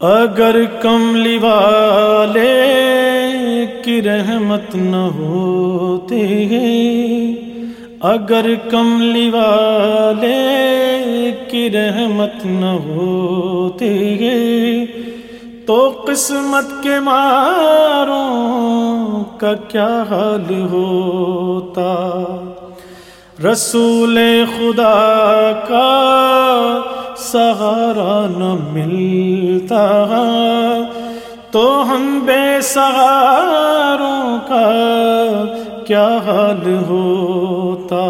اگر کملی والے کی رحمت نہ ہوتے اگر کملی والے کی رحمت نہ ہوتے تو قسمت کے ماروں کا کیا حال ہوتا؟ رسول خدا کا سہارا نہ ملتا تو ہم بے سہاروں کا کیا حال ہوتا؟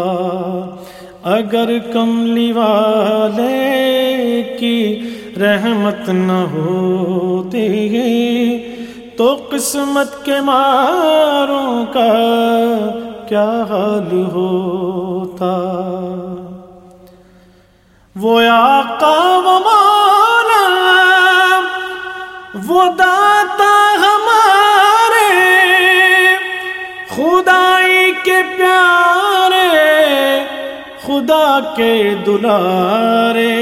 اگر کملی والے کی رحمت نہ ہوتی، تو قسمت کے ماروں کا کیا حال ہوتا؟ وہ آقا و مولا وہ داتا ہمارے خدائی کے پیارے خدا کے دلارے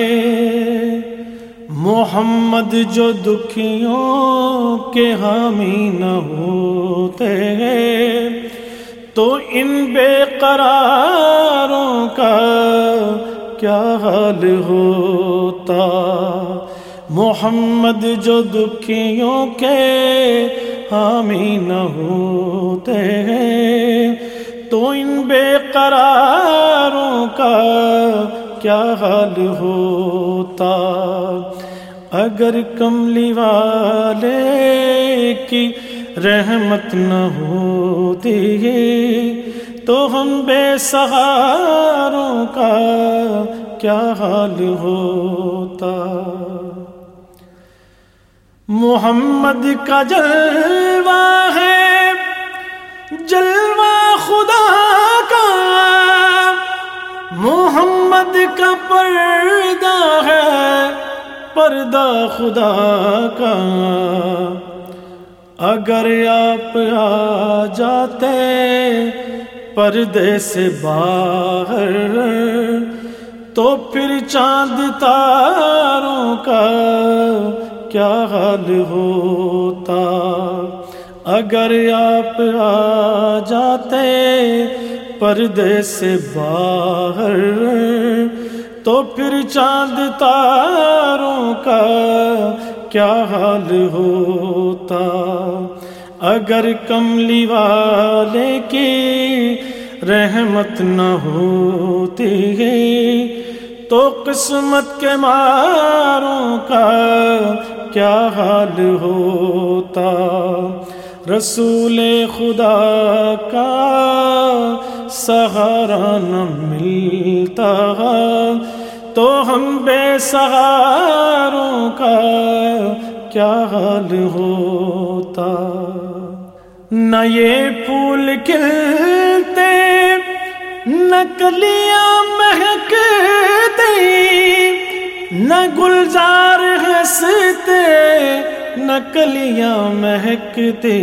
محمد جو دکھیوں کے حامی نہ ہوتے تو ان بے قراروں کا کیا حال ہوتا؟ محمد جو دکھیوں کے حامی نہ ہوتے ہیں، تو ان بے قراروں کا کیا حال ہوتا؟ اگر کملی والے کی رحمت نہ ہوتی تو ہم بے سہاروں کا کیا حال ہوتا؟ محمد کا جلوہ ہے، جلوہ خدا کا۔ محمد کا پردہ ہے، پردہ خدا کا۔ اگر آپ آ جاتے پردے سے باہر تو پھر چاند تاروں کا کیا حال ہوتا؟ اگر آپ آ جاتے پردے سے باہر تو پھر چاند تاروں کا کیا حال ہوتا؟ اگر کملی والے کی رحمت نہ ہوتی تو قسمت کے ماروں کا کیا حال ہوتا؟ رسول خدا کا سہارا نہ ملتا تو ہم بے سہاروں کا کیا حال ہوتا؟ نہ یہ پھول کھلتے، نہ کلیاں مہکتے، نہ گلزار ہنستے، نہ کلیاں مہکتے۔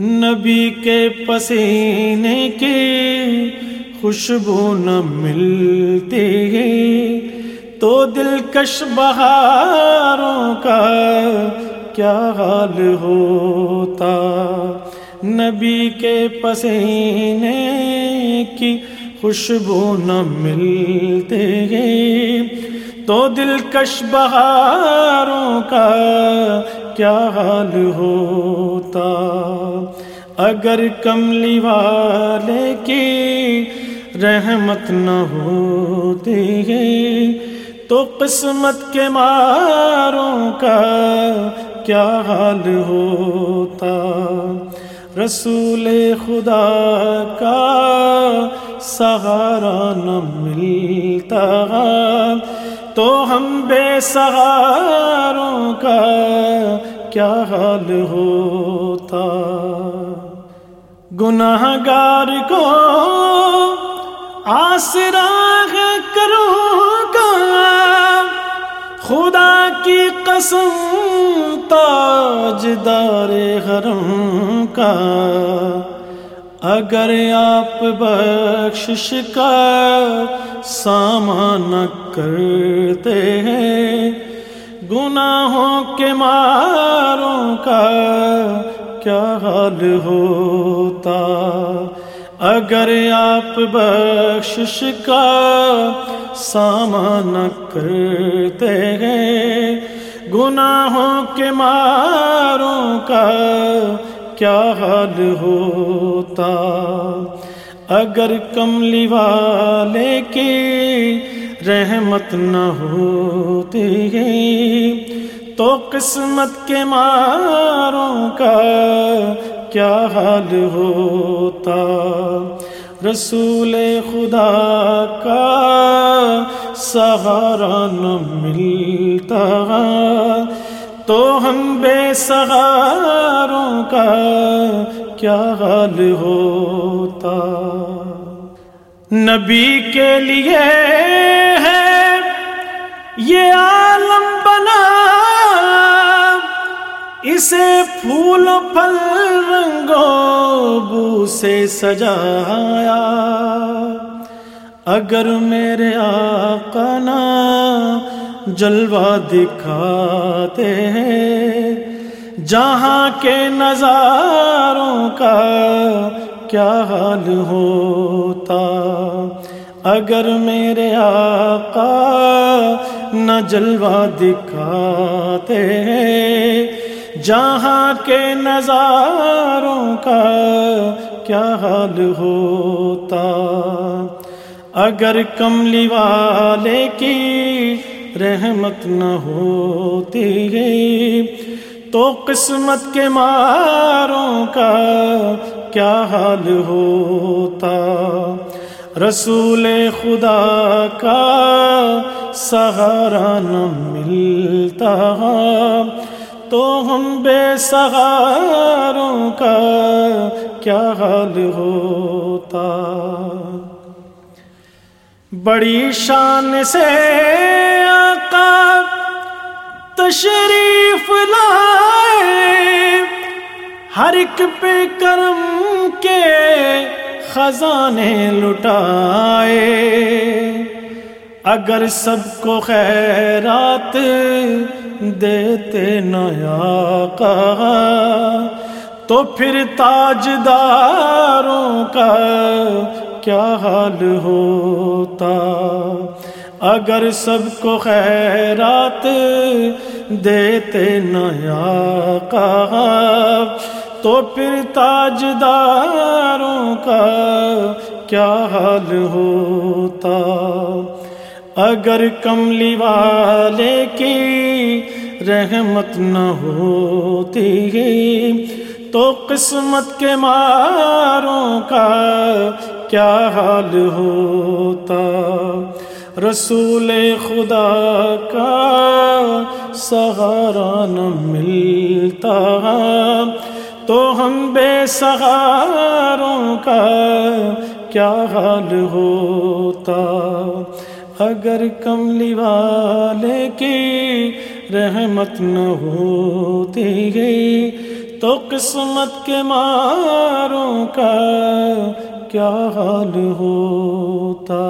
نبی کے پسینے کی خوشبو نہ ملتی تو دلکش بہاروں کا کیا حال ہوتا؟ نبی کے پسینے کی خوشبو نہ ملتے تو دلکش بہاروں کا کیا حال ہوتا؟ اگر کملی والے کی رحمت نہ ہوتی تو قسمت کے ماروں کا کیا حال ہوتا؟ رسول خدا کا سہارا نہ ملتا۔ تو ہم بے سہاروں کا کیا حال ہوتا؟ گناہ گار کو آسرا کروں خدا کی قسم تاج دار حرم کا۔ اگر آپ بخشش کا سامان کرتے ہیں، گناہوں کے ماروں کا کیا حال ہوتا؟ اگر آپ بخشش کا سامان کرتے ہیں، گناہوں کے ماروں کا کیا حال ہوتا؟ اگر کملی والے کی رحمت نہ ہوتی تو قسمت کے ماروں کا کیا حال ہوتا؟ رسول خدا کا سہارا نہ ملتا۔ تو ہم بے سہاروں کا کیا حال ہوتا؟ نبی کے لیے ہے یہ اسے پھول پھل رنگوں بو سے سجایا۔ اگر میرے آقا نا جلوہ دکھاتے ہیں، جہاں کے نظاروں کا کیا حال ہوتا۔ اگر میرے آقا نہ جلوہ دکھاتے جہاں کے نظاروں کا کیا حال ہوتا؟ اگر کملی والے کی رحمت نہ ہوتی تو قسمت کے ماروں کا کیا حال ہوتا؟ رسول خدا کا سہارا نہ ملتا تو ہم بے سہاروں کا کیا حال ہوتا؟ بڑی شان سے آقا تشریف لائے، ہر ایک پہ کرم کے خزانے لٹائے۔ اگر سب کو خیرات دیتے نیا کہا تو پھر تاجداروں کا کیا حال ہوتا؟ اگر سب کو خیرات دیتے نیا کہا تو پھر تاجداروں کا کیا حال ہوتا؟ اگر کملی والے کی رحمت نہ ہوتی تو قسمت کے ماروں کا کیا حال ہوتا؟ رسول خدا کا سہارا نہ ملتا تو ہم بے سہاروں کا کیا حال ہوتا؟ اگر کملی والے کی رحمت نہ ہوتی گئی تو قسمت کے ماروں کا کیا حال ہوتا؟